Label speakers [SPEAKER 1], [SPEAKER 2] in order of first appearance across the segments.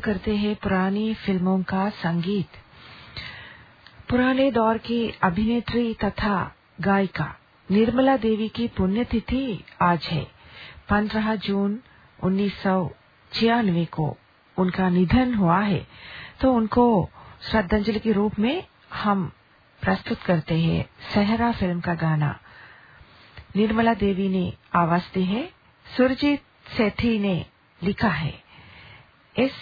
[SPEAKER 1] करते हैं पुरानी फ़िल्मों का संगीत। पुराने दौर की अभिनेत्री तथा गायिका निर्मला देवी की पुण्यतिथि आज है। 15 जून उन्नीस सौ छियानवे को उनका निधन हुआ है। तो उनको श्रद्धांजलि के रूप में हम प्रस्तुत करते हैं सहरा फ़िल्म का गाना। निर्मला देवी ने आवाज़ दी है, सुरजीत सेठी ने लिखा है। इस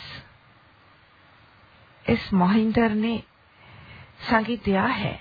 [SPEAKER 1] इस मोहिंदर ने संगीत दिया है।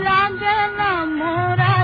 [SPEAKER 1] अगला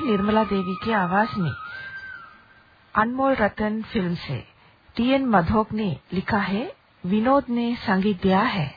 [SPEAKER 1] निर्मला देवी की आवाज़ में। अनमोल रतन फ़िल्म से। टीएन मधोक ने लिखा है, विनोद ने संगीत दिया है।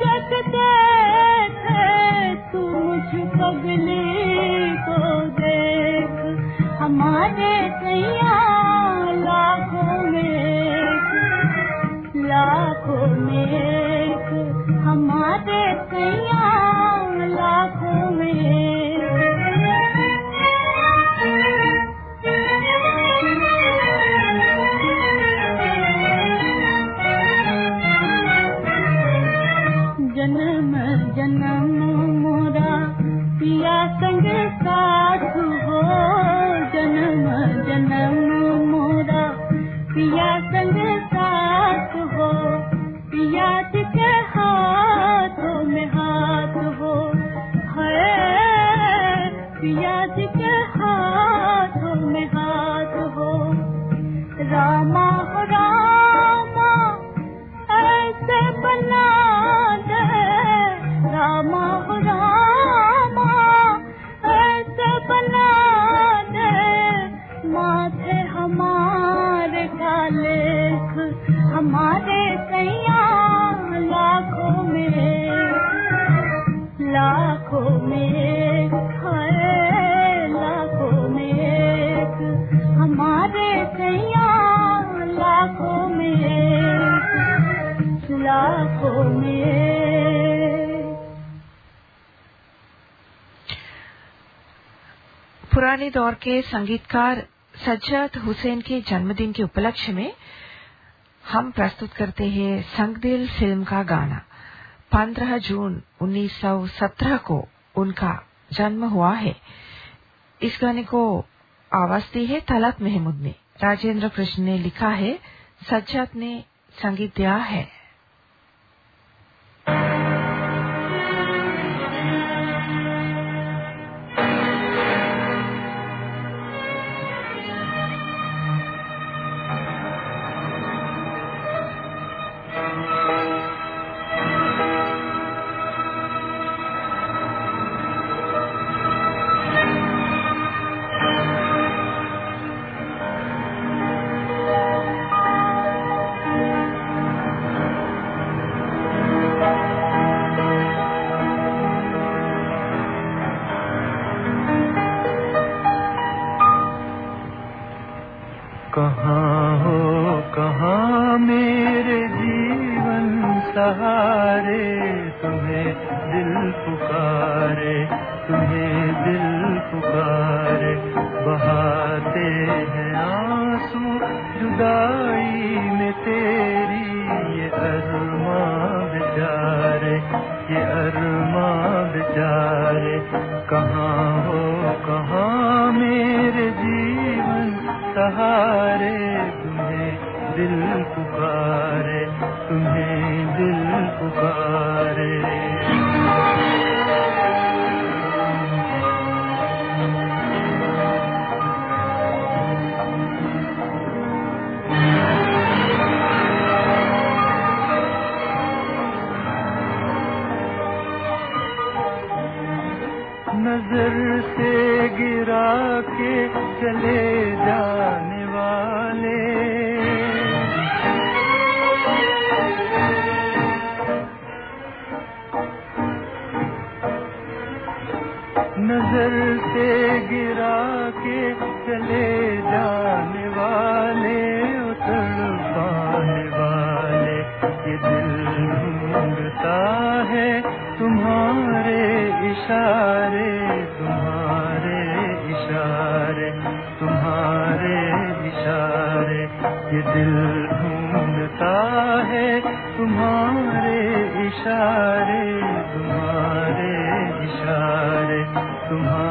[SPEAKER 1] दौर के संगीतकार सज्जद हुसैन के जन्मदिन के उपलक्ष्य में हम प्रस्तुत करते हैं संगदिल फ़िल्म का गाना। 15 जून 1917 को उनका जन्म हुआ है। इस गाने को आवाज़ दी है तलत महमूद ने। राजेंद्र कृष्ण ने लिखा है, सज्जद ने संगीत दिया है।
[SPEAKER 2] आंसू जुदा नज़र से गिरा के चले जाने वाले उतर पाने वाले, ये दिल ढूंढता है तुम्हारे इशारे तुम्हारे इशारे तुम्हारे इशारे, ये दिल ढूंढता है तुम्हारे इशारे। तुम्हारे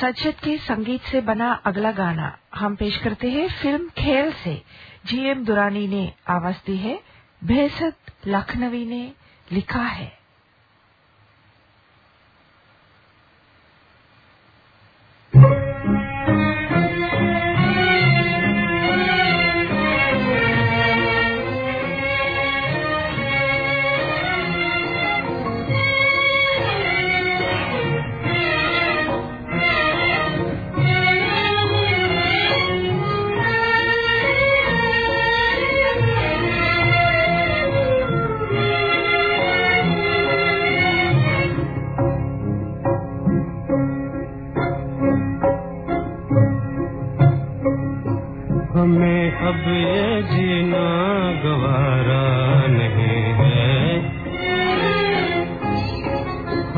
[SPEAKER 3] सज्जद के संगीत से बना अगला गाना हम पेश करते हैं फ़िल्म खेल से। जीएम दुरानी ने आवाज़ दी है, भेसत लखनवी ने लिखा है।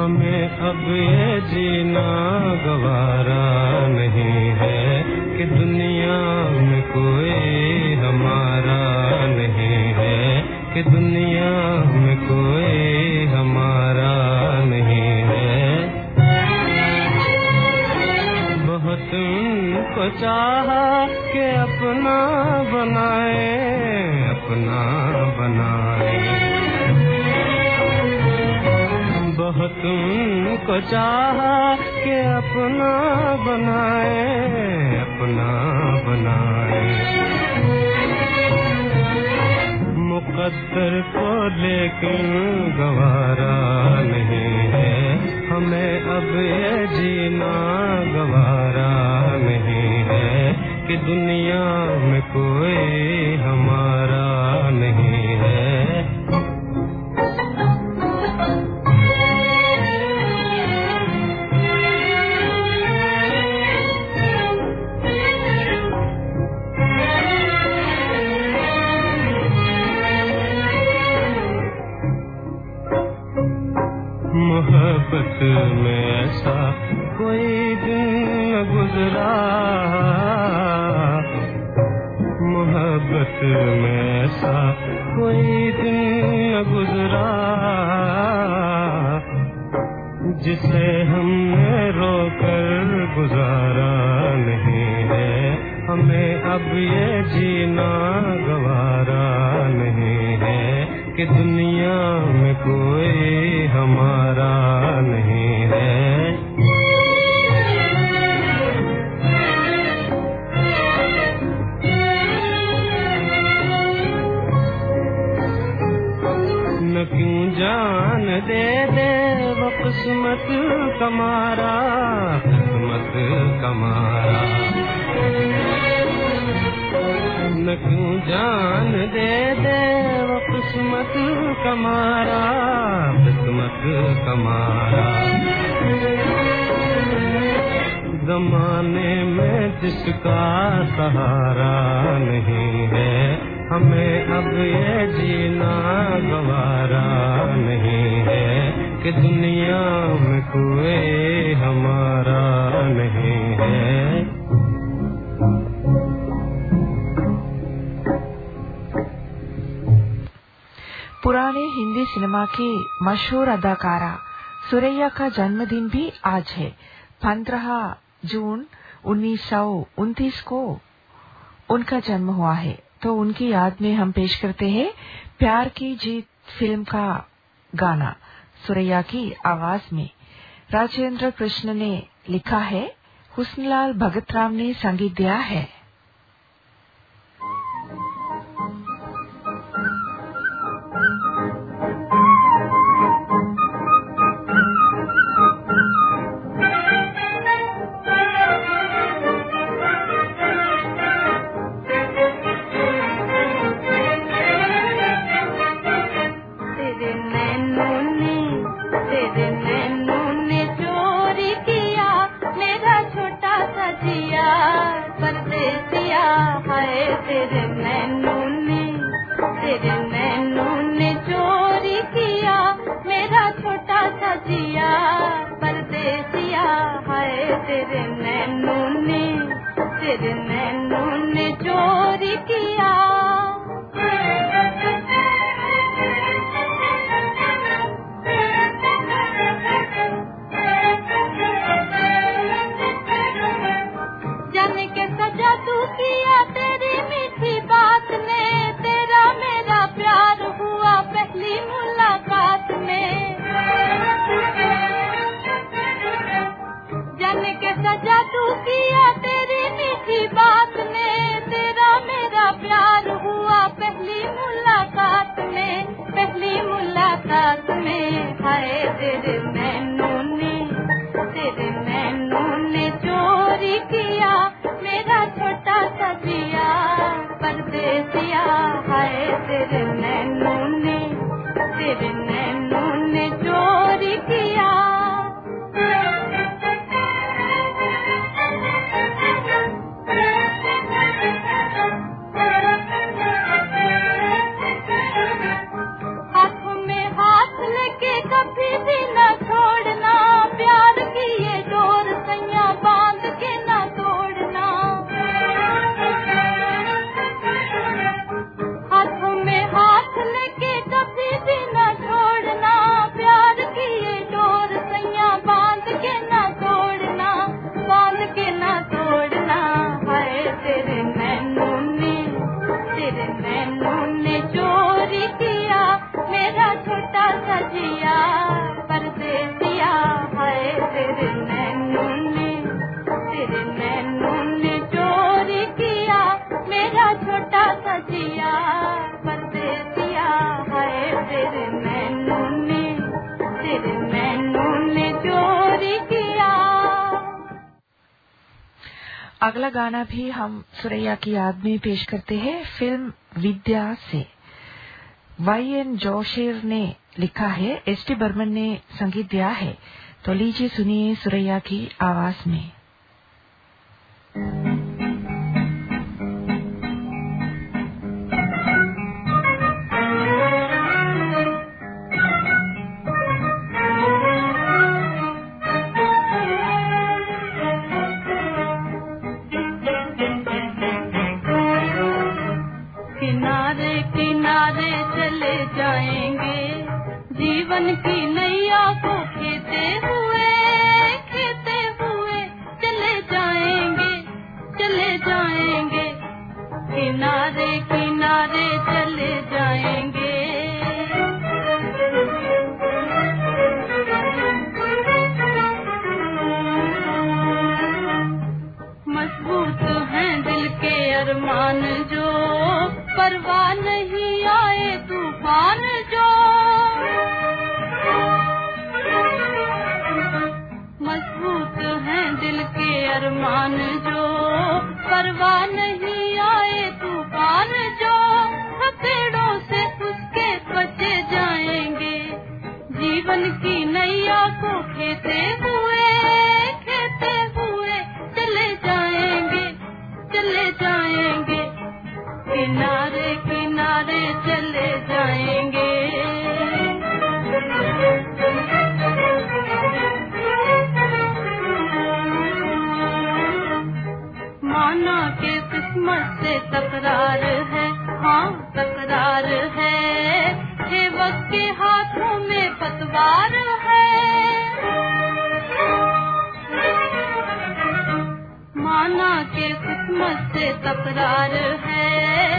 [SPEAKER 2] हमें अब ये जीना गवारा नहीं है कि दुनिया में कोई हमारा नहीं है, कि दुनिया में कोई हमारा नहीं है। बहुत उनको चाहा के अपना बनाए अपना बनाए बहुत चाह के अपना बनाए अपना बनाए। मुकद्दर को लेकिन गवारा नहीं है। हमें अब ये जीना गवारा नहीं है कि दुनिया में कोई हमारा नहीं
[SPEAKER 4] दे दे वो किस्मत कमारा किस्मत कमारा? न क्यों जान दे दे वो किस्मत कमारा किस्मत कमारा? जमाने में जिसका सहारा नहीं है हमें अब ये जीना गवारा नहीं है कि दुनिया में कोई हमारा नहीं है।
[SPEAKER 1] पुराने हिंदी सिनेमा की मशहूर अदाकारा सुरैया का जन्मदिन भी आज है। पंद्रह जून उन्नीस को उनका जन्म हुआ है। तो उनकी याद में हम पेश करते हैं, प्यार की जीत फ़िल्म का गाना, सुरैया की आवाज़ में। राजेंद्र कृष्ण ने लिखा है, हुस्नलाल भगतराम ने संगीत दिया है। නැනුනේ සිරන. अगला गाना भी हम सुरैया की याद में पेश करते हैं, फ़िल्म विद्या से। वाई एन जोशेर ने लिखा है, एस टी बर्मन ने संगीत दिया है तो लीजिए सुनिए सुरैया की आवाज़ में। तकरार है। हाँ तकरार है। वक्त के हाथों में पतवार है। माना के किस्मत से तकरार है।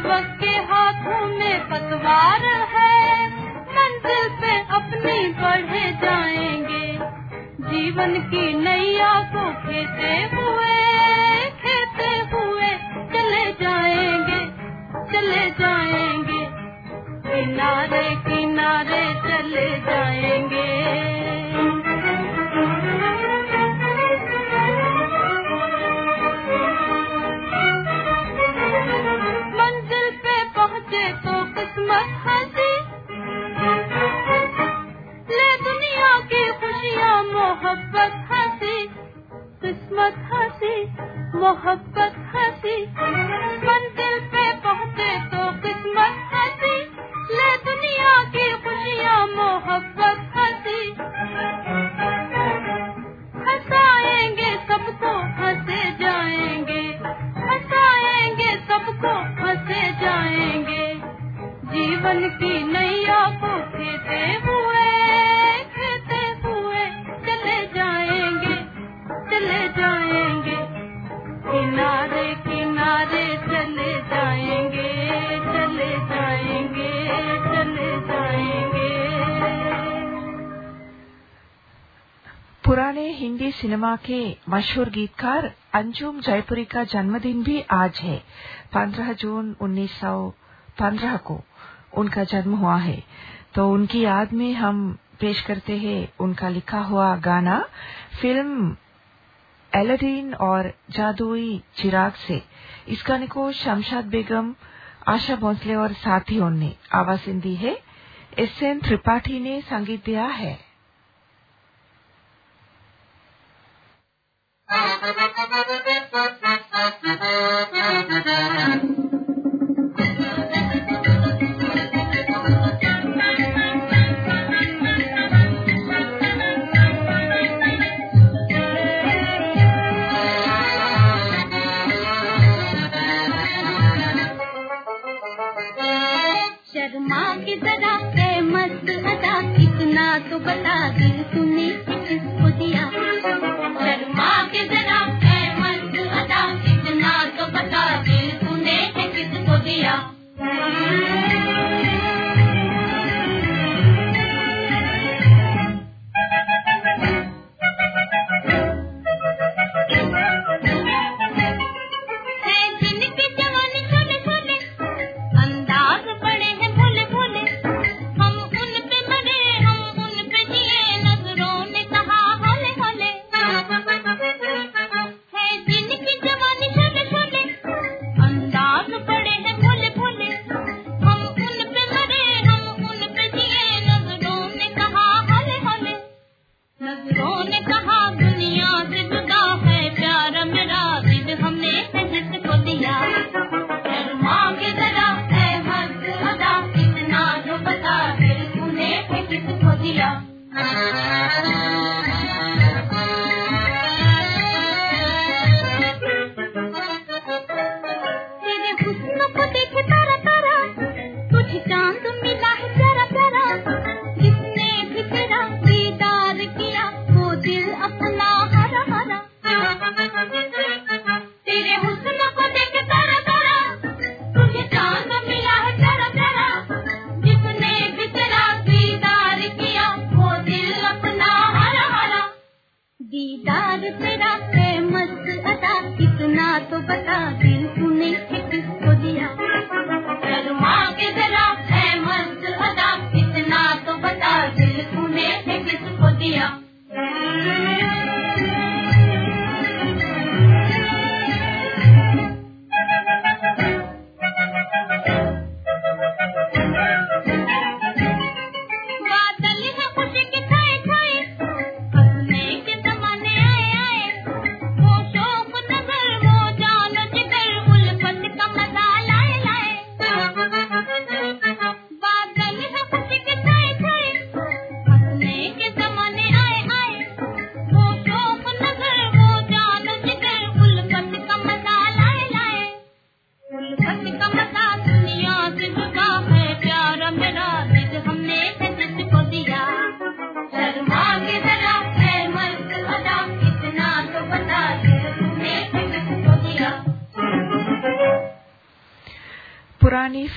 [SPEAKER 1] वक्त के हाथों में पतवार है। मंजिल पे अपनी बढ़े जाएँगे। जीवन की नैया को खेते हुए चले जाएँगे, किनारे किनारे चले जाएँगे। मंजिल पे पहुँचे तो किस्मत हँसी की खुशियाँ मोहब्बत हँसी, किस्मत हँसी, मोहब्बत हँसी।
[SPEAKER 3] सिनेमा के मशहूर गीतकार अंजुम जयपुरी का जन्मदिन भी आज है। 15 जून 1915 को उनका जन्म हुआ है। तो उनकी याद में हम पेश करते हैं उनका लिखा हुआ गाना। फ़िल्म एलादीन और जादुई चिराग से। इस गाने को शमशाद बेगम, आशा भोंसले और साथियों ने आवाज़ दी है। एस एन त्रिपाठी ने संगीत दिया है।
[SPEAKER 1] Thank you.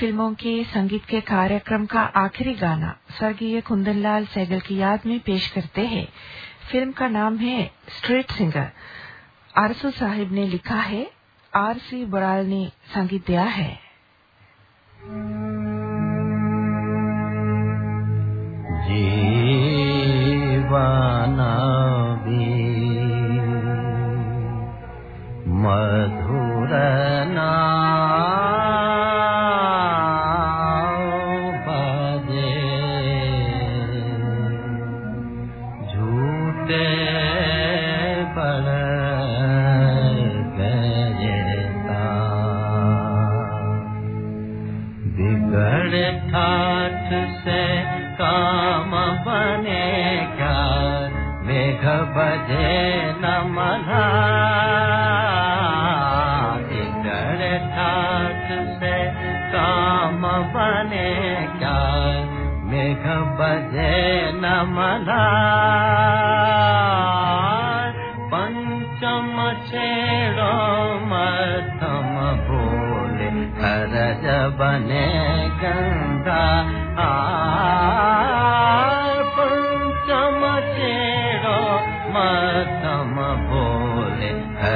[SPEAKER 1] फ़िल्मों के संगीत के कार्यक्रम का आखिरी गाना स्वर्गीय कुंदनलाल सैगल की याद में पेश करते हैं। फ़िल्म का नाम है स्ट्रीट सिंगर। आरसू साहिब ने लिखा है आर सी बराल ने संगीत दिया है।
[SPEAKER 5] मधुर बजे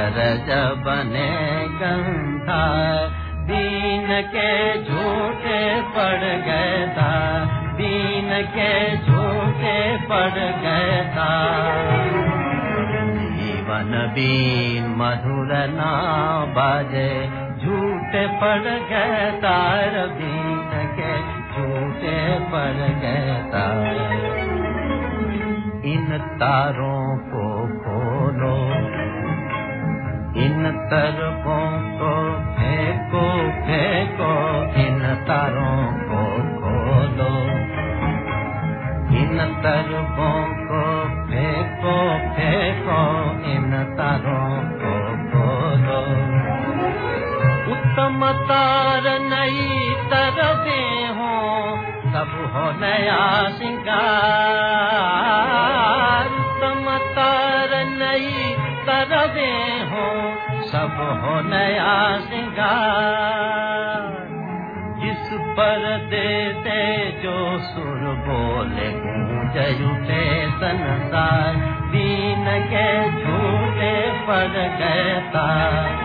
[SPEAKER 5] हरज बने गंगा दीन के झूठे पड़ गए था दीन के झूठे पड़ गए था जीवन बीन मधुर ना बाजे, झूठे पड़ गए तार बीन के झूठे पड़ गए तार इन तारों को खोलो इन तरफों को फेंको फेंको, इन तारों को खोलो। इन तरफों को फेंको फेंको, इन तारों को खोलो। उत्तम तार नई तरफे हो, सब हो नया सिंगार उत्तम तार नई तरफे हो सब हो नया सिंगार। जिस पर देते जो सुर बोले गूंज उठे संसार। दीन के झूठे गए तार।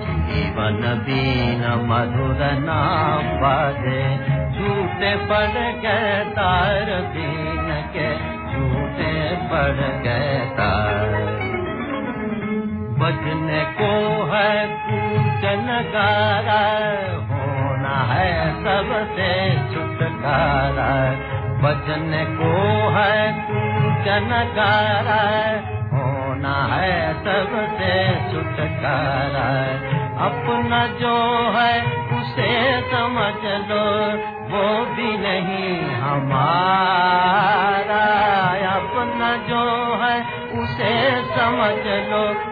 [SPEAKER 5] जीवन दीन मधुर नाम बाजे, झूठे पड़ गए तार। दीन के झूठे पड़ गए तार। बजने को है पूजन होना है सबसे छुटकारा। बजने को है पूजन गारा। होना है सबसे छुटकारा। अपना जो है उसे समझ लो, वो भी नहीं हमारा। अपना जो है उसे समझ लो